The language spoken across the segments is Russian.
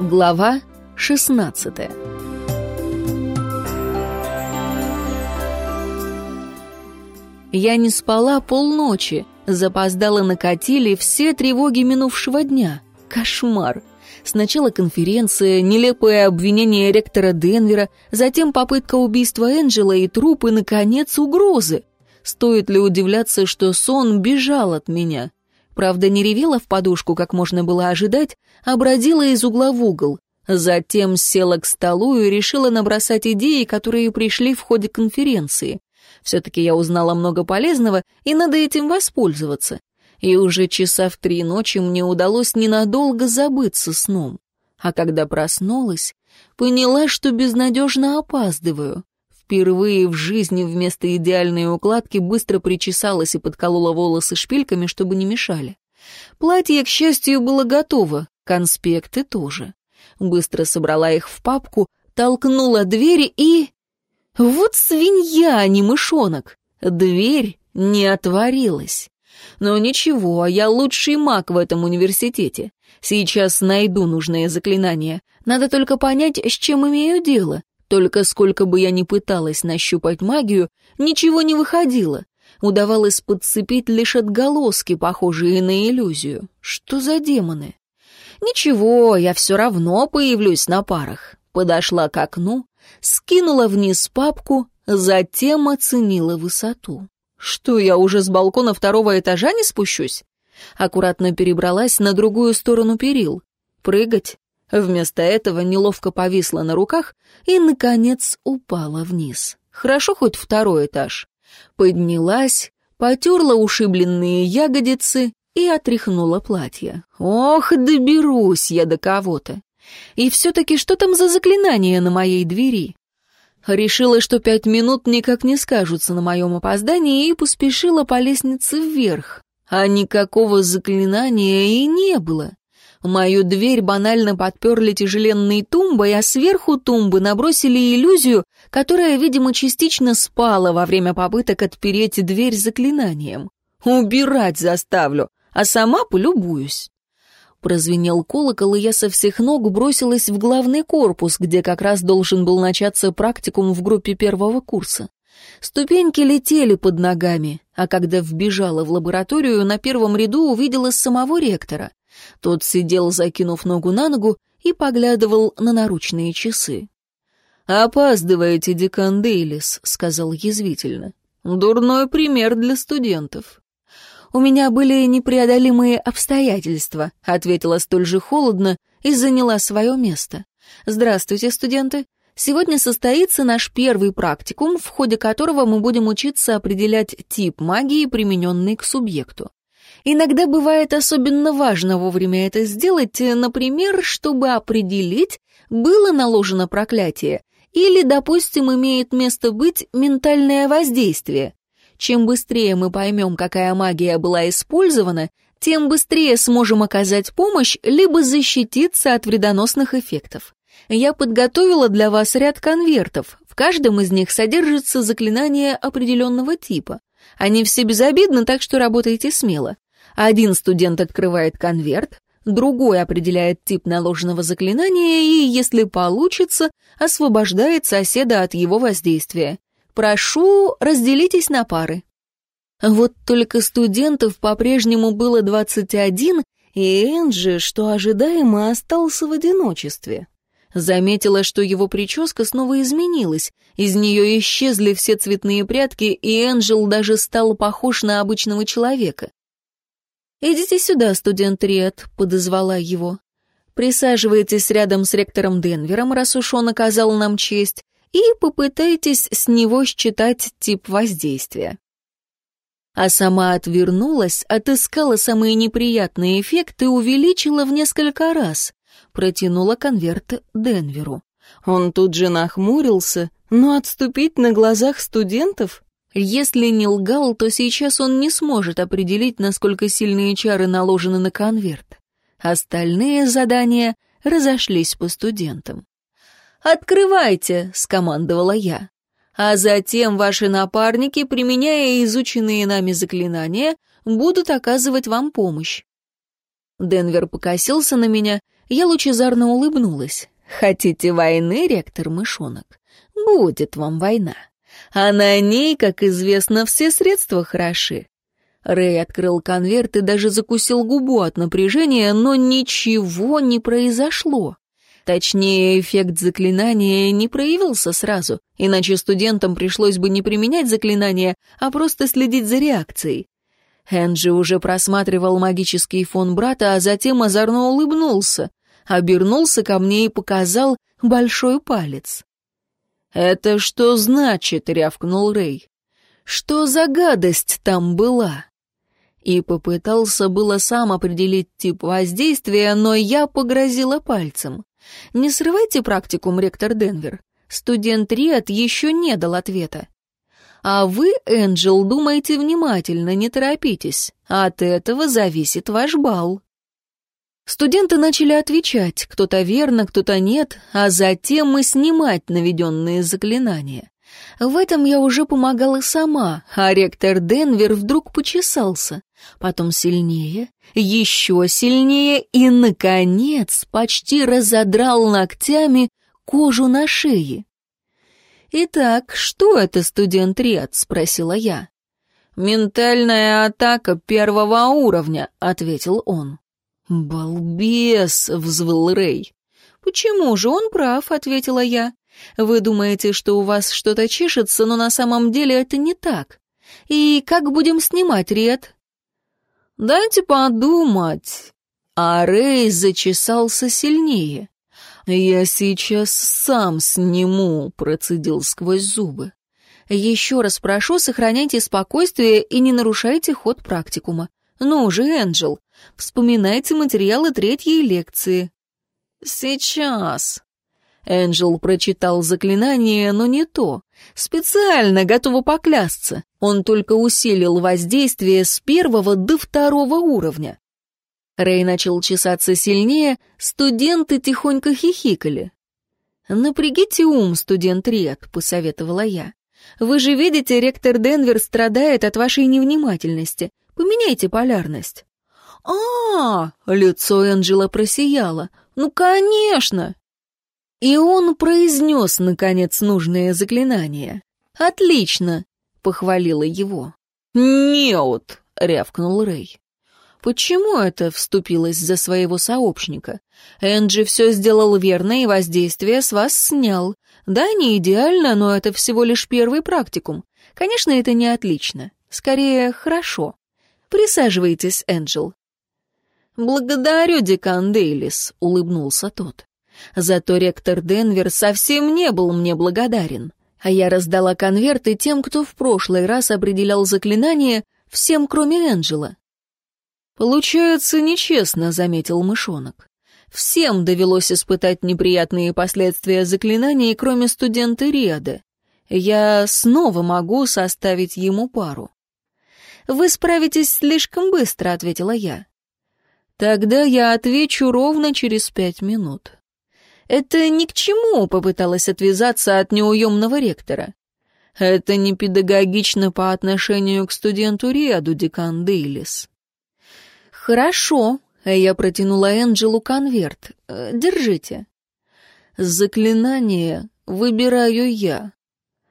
Глава 16 Я не спала полночи, запоздала накатили все тревоги минувшего дня. Кошмар. Сначала конференция, нелепое обвинение ректора Денвера, затем попытка убийства Энджела и труп, и, наконец, угрозы. Стоит ли удивляться, что сон бежал от меня? Правда, не ревела в подушку, как можно было ожидать, а бродила из угла в угол. Затем села к столу и решила набросать идеи, которые пришли в ходе конференции. Все-таки я узнала много полезного, и надо этим воспользоваться. И уже часа в три ночи мне удалось ненадолго забыться сном. А когда проснулась, поняла, что безнадежно опаздываю. Впервые в жизни вместо идеальной укладки быстро причесалась и подколола волосы шпильками, чтобы не мешали. Платье, к счастью, было готово, конспекты тоже. Быстро собрала их в папку, толкнула дверь и... Вот свинья, а не мышонок. Дверь не отворилась. Но ничего, я лучший маг в этом университете. Сейчас найду нужное заклинание. Надо только понять, с чем имею дело. Только сколько бы я ни пыталась нащупать магию, ничего не выходило. Удавалось подцепить лишь отголоски, похожие на иллюзию. Что за демоны? Ничего, я все равно появлюсь на парах. Подошла к окну, скинула вниз папку, затем оценила высоту. Что, я уже с балкона второго этажа не спущусь? Аккуратно перебралась на другую сторону перил. Прыгать? Вместо этого неловко повисла на руках и, наконец, упала вниз. Хорошо хоть второй этаж. Поднялась, потерла ушибленные ягодицы и отряхнула платье. Ох, доберусь я до кого-то. И все-таки что там за заклинание на моей двери? Решила, что пять минут никак не скажутся на моем опоздании, и поспешила по лестнице вверх. А никакого заклинания и не было. Мою дверь банально подперли тяжеленной тумбой, а сверху тумбы набросили иллюзию, которая, видимо, частично спала во время попыток отпереть дверь заклинанием. Убирать заставлю, а сама полюбуюсь. Прозвенел колокол, и я со всех ног бросилась в главный корпус, где как раз должен был начаться практикум в группе первого курса. Ступеньки летели под ногами, а когда вбежала в лабораторию, на первом ряду увидела самого ректора. Тот сидел, закинув ногу на ногу, и поглядывал на наручные часы. «Опаздываете, декан Дейлис», — сказал язвительно. «Дурной пример для студентов». «У меня были непреодолимые обстоятельства», — ответила столь же холодно и заняла свое место. «Здравствуйте, студенты. Сегодня состоится наш первый практикум, в ходе которого мы будем учиться определять тип магии, примененный к субъекту. Иногда бывает особенно важно вовремя это сделать, например, чтобы определить, было наложено проклятие или, допустим, имеет место быть ментальное воздействие. Чем быстрее мы поймем, какая магия была использована, тем быстрее сможем оказать помощь либо защититься от вредоносных эффектов. Я подготовила для вас ряд конвертов. В каждом из них содержится заклинание определенного типа. Они все безобидны, так что работайте смело. Один студент открывает конверт, другой определяет тип наложенного заклинания и, если получится, освобождает соседа от его воздействия. Прошу, разделитесь на пары. Вот только студентов по-прежнему было 21, и Энджи, что ожидаемо, остался в одиночестве. Заметила, что его прическа снова изменилась, из нее исчезли все цветные прятки, и Энджел даже стал похож на обычного человека. «Идите сюда, студент Риет», — подозвала его. «Присаживайтесь рядом с ректором Денвером, раз уж он оказал нам честь, и попытайтесь с него считать тип воздействия». А сама отвернулась, отыскала самые неприятные эффекты увеличила в несколько раз. Протянула конверт Денверу. Он тут же нахмурился, но отступить на глазах студентов если не лгал, то сейчас он не сможет определить, насколько сильные чары наложены на конверт. Остальные задания разошлись по студентам. «Открывайте!» — скомандовала я. «А затем ваши напарники, применяя изученные нами заклинания, будут оказывать вам помощь». Денвер покосился на меня, Я лучезарно улыбнулась. «Хотите войны, ректор мышонок? Будет вам война. А на ней, как известно, все средства хороши. Рэй открыл конверт и даже закусил губу от напряжения, но ничего не произошло. Точнее, эффект заклинания не проявился сразу, иначе студентам пришлось бы не применять заклинание, а просто следить за реакцией. Энджи уже просматривал магический фон брата, а затем озорно улыбнулся, обернулся ко мне и показал большой палец. «Это что значит?» — рявкнул Рэй. «Что за гадость там была?» И попытался было сам определить тип воздействия, но я погрозила пальцем. «Не срывайте практикум, ректор Денвер. Студент Риат еще не дал ответа. А вы, Энджел, думайте внимательно, не торопитесь. От этого зависит ваш балл». Студенты начали отвечать, кто-то верно, кто-то нет, а затем мы снимать наведенные заклинания. В этом я уже помогала сама, а ректор Денвер вдруг почесался. Потом сильнее, еще сильнее и, наконец, почти разодрал ногтями кожу на шее. «Итак, что это, студент Ред?» — спросила я. «Ментальная атака первого уровня», — ответил он. «Балбес!» — взвыл Рэй. «Почему же он прав?» — ответила я. «Вы думаете, что у вас что-то чешется, но на самом деле это не так. И как будем снимать ред?» «Дайте подумать». А Рэй зачесался сильнее. «Я сейчас сам сниму», — процедил сквозь зубы. «Еще раз прошу, сохраняйте спокойствие и не нарушайте ход практикума. Ну же, Энджел, вспоминайте материалы третьей лекции». «Сейчас». Энджел прочитал заклинание, но не то. Специально, готова поклясться. Он только усилил воздействие с первого до второго уровня. Рэй начал чесаться сильнее, студенты тихонько хихикали. «Напрягите ум, студент Риак», — посоветовала я. «Вы же видите, ректор Денвер страдает от вашей невнимательности. Поменяйте полярность». А, -а, а лицо Энджела просияло. «Ну, конечно!» И он произнес, наконец, нужное заклинание. «Отлично!» — похвалила его. «Неут!» — рявкнул Рэй. Почему это вступилась за своего сообщника? Энджи все сделал верно и воздействие с вас снял. Да, не идеально, но это всего лишь первый практикум. Конечно, это не отлично. Скорее, хорошо. Присаживайтесь, Энджел. «Благодарю, декан Дейлис», — улыбнулся тот. Зато ректор Денвер совсем не был мне благодарен. А я раздала конверты тем, кто в прошлый раз определял заклинание, всем, кроме Энджела. «Получается нечестно», — заметил мышонок. «Всем довелось испытать неприятные последствия заклинаний, кроме студента Риада. Я снова могу составить ему пару». «Вы справитесь слишком быстро», — ответила я. «Тогда я отвечу ровно через пять минут». «Это ни к чему», — попыталась отвязаться от неуемного ректора. «Это не педагогично по отношению к студенту Риаду, декан Дейлис». «Хорошо», — я протянула Энджелу конверт. «Э, «Держите». «Заклинание выбираю я».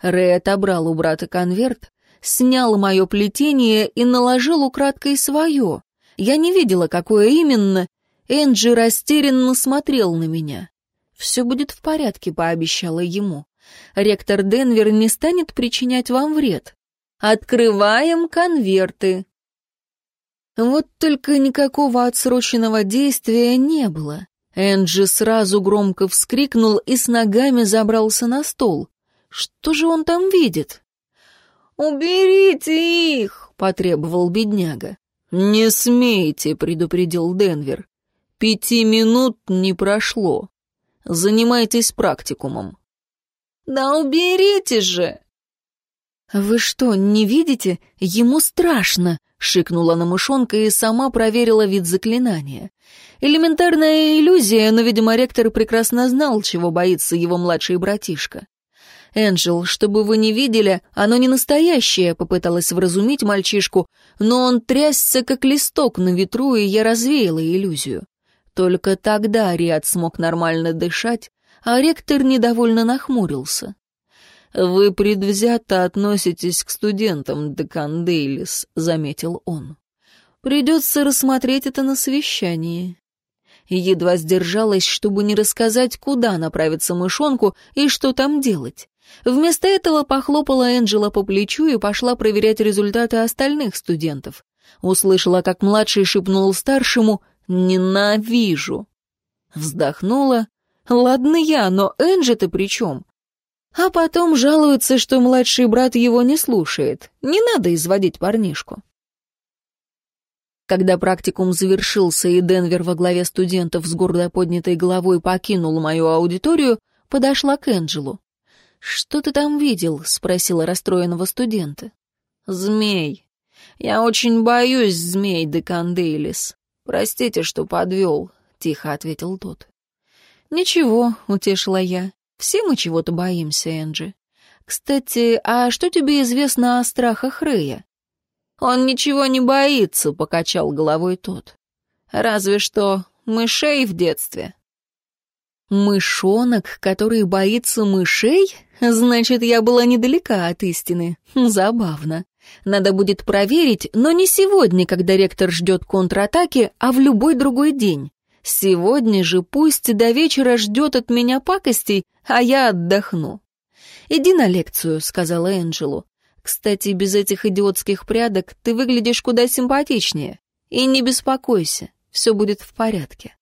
Рэй отобрал у брата конверт, снял мое плетение и наложил украдкой свое. Я не видела, какое именно. Энджи растерянно смотрел на меня. «Все будет в порядке», — пообещала ему. «Ректор Денвер не станет причинять вам вред. Открываем конверты». Вот только никакого отсроченного действия не было. Энджи сразу громко вскрикнул и с ногами забрался на стол. Что же он там видит? «Уберите их!» — потребовал бедняга. «Не смейте», — предупредил Денвер. «Пяти минут не прошло. Занимайтесь практикумом». «Да уберите же!» «Вы что, не видите? Ему страшно!» — шикнула на мышонка и сама проверила вид заклинания. Элементарная иллюзия, но, видимо, ректор прекрасно знал, чего боится его младший братишка. «Энджел, чтобы вы не видели, оно не настоящее», — попыталась вразумить мальчишку, но он трясся, как листок на ветру, и я развеяла иллюзию. Только тогда Риад смог нормально дышать, а ректор недовольно нахмурился. «Вы предвзято относитесь к студентам, декан Дейлис», — заметил он. «Придется рассмотреть это на совещании». Едва сдержалась, чтобы не рассказать, куда направиться мышонку и что там делать. Вместо этого похлопала Энджела по плечу и пошла проверять результаты остальных студентов. Услышала, как младший шепнул старшему «Ненавижу». Вздохнула. «Ладно я, но Энджи-то при чем?» А потом жалуется, что младший брат его не слушает. Не надо изводить парнишку. Когда практикум завершился и Денвер во главе студентов с гордо поднятой головой покинул мою аудиторию, подошла к Энджелу. «Что ты там видел?» — спросила расстроенного студента. «Змей. Я очень боюсь змей, Декан Дейлис. Простите, что подвел», — тихо ответил тот. «Ничего», — утешила я. Все мы чего-то боимся, Энджи. Кстати, а что тебе известно о страхах Рэя? Он ничего не боится, покачал головой тот. Разве что мышей в детстве. Мышонок, который боится мышей? Значит, я была недалека от истины. Забавно. Надо будет проверить, но не сегодня, когда ректор ждет контратаки, а в любой другой день. Сегодня же пусть до вечера ждет от меня пакостей, а я отдохну. «Иди на лекцию», — сказала Энджелу. «Кстати, без этих идиотских прядок ты выглядишь куда симпатичнее. И не беспокойся, все будет в порядке».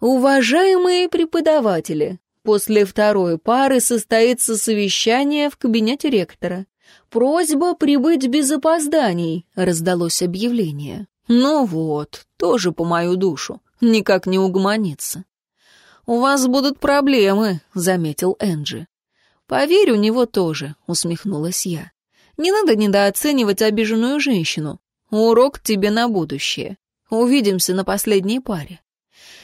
Уважаемые преподаватели, после второй пары состоится совещание в кабинете ректора. Просьба прибыть без опозданий, раздалось объявление. Ну вот, тоже по мою душу, никак не угомонится. «У вас будут проблемы», — заметил Энджи. «Поверь, у него тоже», — усмехнулась я. «Не надо недооценивать обиженную женщину. Урок тебе на будущее. Увидимся на последней паре».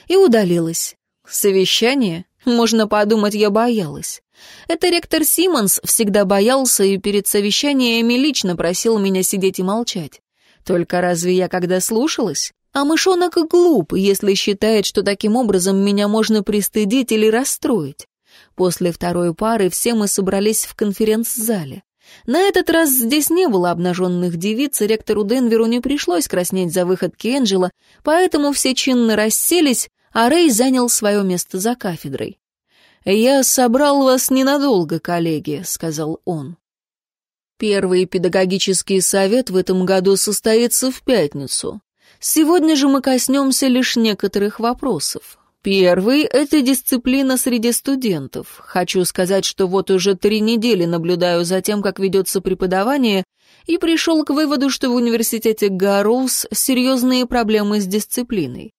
И удалилась. Совещание? Можно подумать, я боялась. Это ректор Симмонс всегда боялся и перед совещаниями лично просил меня сидеть и молчать. Только разве я когда слушалась? А мышонок глуп, если считает, что таким образом меня можно пристыдить или расстроить. После второй пары все мы собрались в конференц-зале. На этот раз здесь не было обнаженных девиц, ректору Денверу не пришлось краснеть за выходки Энджела, поэтому все чинно расселись, а Рэй занял свое место за кафедрой. «Я собрал вас ненадолго, коллеги», — сказал он. Первый педагогический совет в этом году состоится в пятницу. Сегодня же мы коснемся лишь некоторых вопросов. Первый — это дисциплина среди студентов. Хочу сказать, что вот уже три недели наблюдаю за тем, как ведется преподавание, и пришел к выводу, что в университете Гарроуз серьезные проблемы с дисциплиной.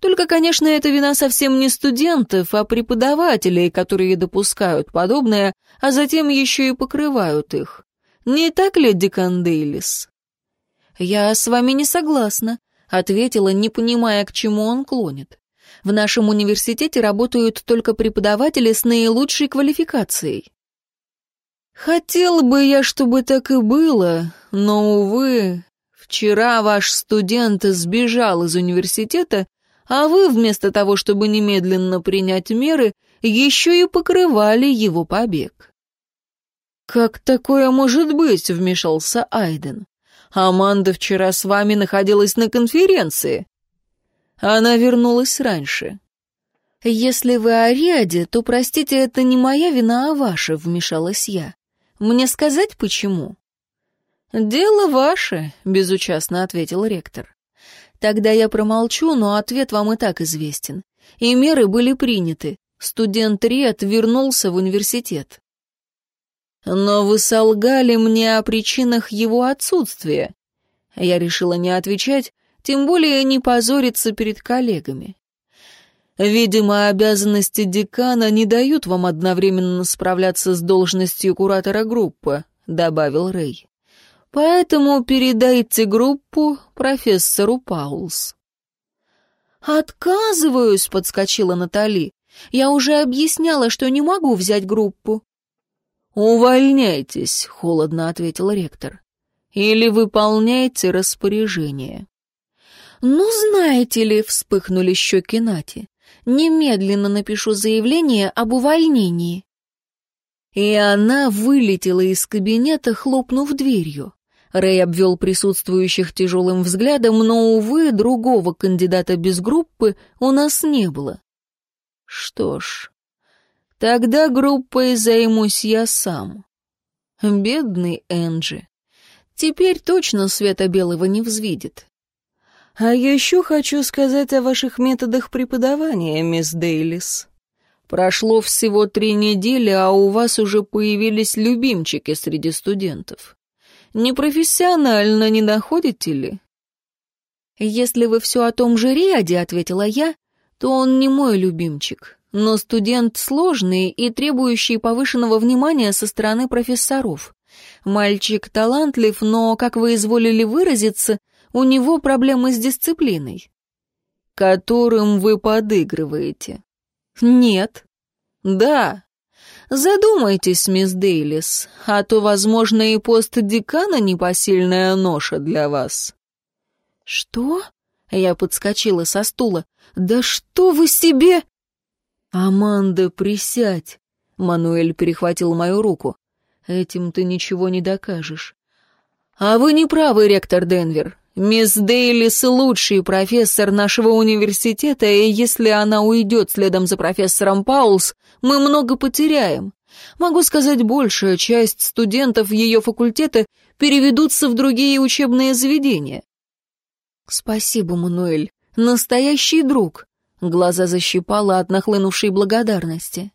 Только, конечно, это вина совсем не студентов, а преподавателей, которые допускают подобное, а затем еще и покрывают их. Не так ли, Дикон Дейлис?» «Я с вами не согласна», — ответила, не понимая, к чему он клонит. «В нашем университете работают только преподаватели с наилучшей квалификацией». «Хотел бы я, чтобы так и было, но, увы, вчера ваш студент сбежал из университета, а вы, вместо того, чтобы немедленно принять меры, еще и покрывали его побег». «Как такое может быть?» — вмешался Айден. «Аманда вчера с вами находилась на конференции». Она вернулась раньше. «Если вы о Риаде, то, простите, это не моя вина, а ваша», — вмешалась я. «Мне сказать, почему?» «Дело ваше», — безучастно ответил ректор. «Тогда я промолчу, но ответ вам и так известен. И меры были приняты. Студент Риад вернулся в университет. Но вы солгали мне о причинах его отсутствия. Я решила не отвечать, тем более не позориться перед коллегами. Видимо, обязанности декана не дают вам одновременно справляться с должностью куратора группы, добавил Рэй. Поэтому передайте группу профессору Паулс. «Отказываюсь», — подскочила Натали. «Я уже объясняла, что не могу взять группу». «Увольняйтесь», — холодно ответил ректор. «Или выполняйте распоряжение». «Ну, знаете ли», — вспыхнули щеки Нати, — «немедленно напишу заявление об увольнении». И она вылетела из кабинета, хлопнув дверью. Рэй обвел присутствующих тяжелым взглядом, но, увы, другого кандидата без группы у нас не было. Что ж, тогда группой займусь я сам. Бедный Энджи. Теперь точно Света Белого не взвидит. А еще хочу сказать о ваших методах преподавания, мисс Дейлис. Прошло всего три недели, а у вас уже появились любимчики среди студентов. Непрофессионально не находите ли? Если вы все о том же Риаде, ответила я, то он не мой любимчик, но студент сложный и требующий повышенного внимания со стороны профессоров. Мальчик талантлив, но, как вы изволили выразиться, у него проблемы с дисциплиной. Которым вы подыгрываете. Нет. Да. Задумайтесь, мисс Дейлис, а то, возможно, и пост декана непосильная ноша для вас. Что? Я подскочила со стула. Да что вы себе... Аманда, присядь. Мануэль перехватил мою руку. Этим ты ничего не докажешь. А вы не правы, ректор Денвер. Мисс Дейлис — лучший профессор нашего университета, и если она уйдет следом за профессором Паулс, мы много потеряем. Могу сказать больше, часть студентов ее факультета переведутся в другие учебные заведения. Спасибо, Мануэль. Настоящий друг. Глаза защипала от нахлынувшей благодарности.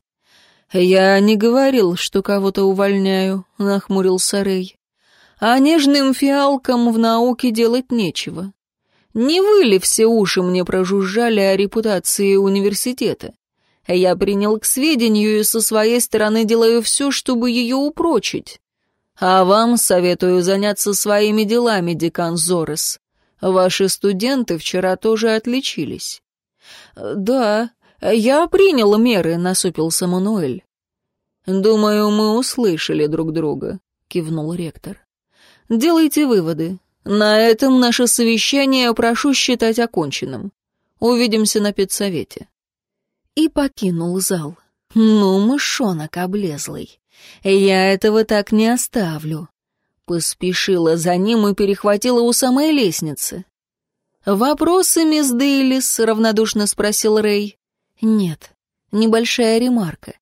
«Я не говорил, что кого-то увольняю», — нахмурился Рэй а нежным фиалкам в науке делать нечего. Не вы ли все уши мне прожужжали о репутации университета? Я принял к сведению и со своей стороны делаю все, чтобы ее упрочить. А вам советую заняться своими делами, декан Зорес. Ваши студенты вчера тоже отличились. Да, я принял меры, насупился Мануэль. Думаю, мы услышали друг друга, кивнул ректор. Делайте выводы. На этом наше совещание прошу считать оконченным. Увидимся на педсовете». И покинул зал. «Ну, мышонок облезлый. Я этого так не оставлю». Поспешила за ним и перехватила у самой лестницы. «Вопросы, мисс Дейлис?» — равнодушно спросил Рэй. «Нет, небольшая ремарка.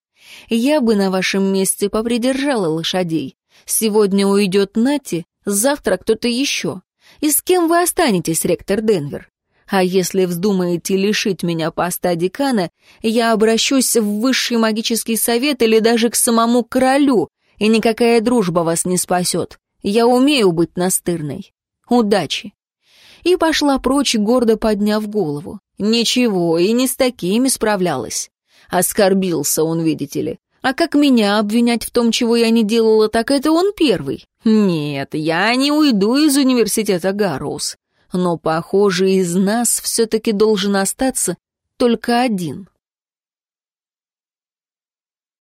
Я бы на вашем месте попридержала лошадей. Сегодня уйдет Нати, Завтра кто-то еще. И с кем вы останетесь, ректор Денвер? А если вздумаете лишить меня поста декана, я обращусь в высший магический совет или даже к самому королю, и никакая дружба вас не спасет. Я умею быть настырной. Удачи!» И пошла прочь, гордо подняв голову. Ничего, и не с такими справлялась. Оскорбился он, видите ли. А как меня обвинять в том, чего я не делала, так это он первый. Нет, я не уйду из университета Гарроуз. Но, похоже, из нас все-таки должен остаться только один.